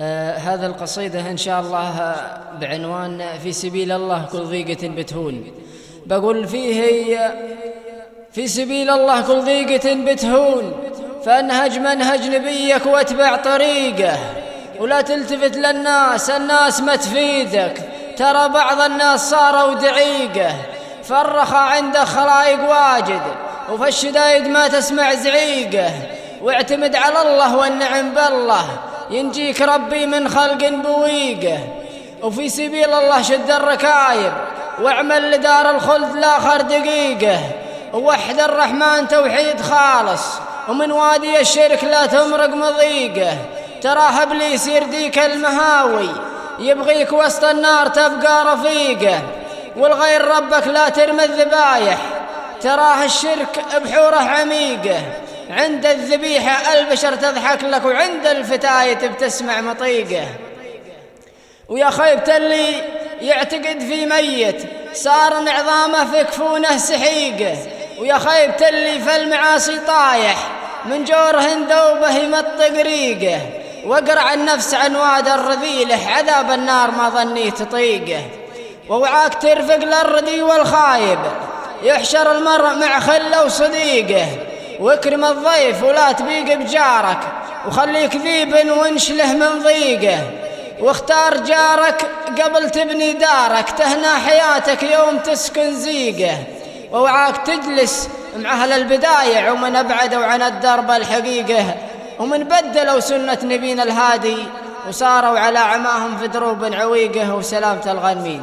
آه هذا القصيدة إن شاء الله بعنوان في سبيل الله كل ضيقة بتهون. بقول فيه في سبيل الله كل ضيقة بتهون فأنهج منهج نبيك واتبع طريقه. ولا تلتفت للناس الناس ما تفيدك. ترى بعض الناس صاروا دعيقة. فرخ عنده خلايق واجد وفي الشدايد ما تسمع زعيقة. واعتمد على الله والنعم بالله. ينجيك ربي من خلق بويقه وفي سبيل الله شد الركايب واعمل لدار الخلد لاخر دقيقة. ووحد الرحمن توحيد خالص ومن وادي الشرك لا تمرق مضيقة. تراه ابليس يرديك المهاوي يبغيك وسط النار تبقى رفيقة. والغير ربك لا ترمي الذبايح تراه الشرك بحوره عميقة. عند الذبيحة البشر تضحك لك وعند الفتاية بتسمع مطيقة. ويا خيبة اللي يعتقد في ميت صار عظامه في كفونه سحيقة. ويا خيبة اللي في المعاصي طايح من جوره دوبه يمطق ريقه. واقرع النفس عن واد الرذيلة عذاب النار ما ظني تطيقه. ووعاك ترفق للردي والخايب يحشر المرء مع خله وصديقه. واكرم الضيف ولا تبيق بجارك وخليك ذيب وانشله من ضيقه. واختار جارك قبل تبني دارك تهنى حياتك يوم تسكن زيقه. ووعاك تجلس مع أهل البدايع ومن أبعدوا عن الدرب الحقيقة. ومن بدلوا سنة نبينا الهادي وصاروا على عماهم في دروب عويقة وسلامة الغنمين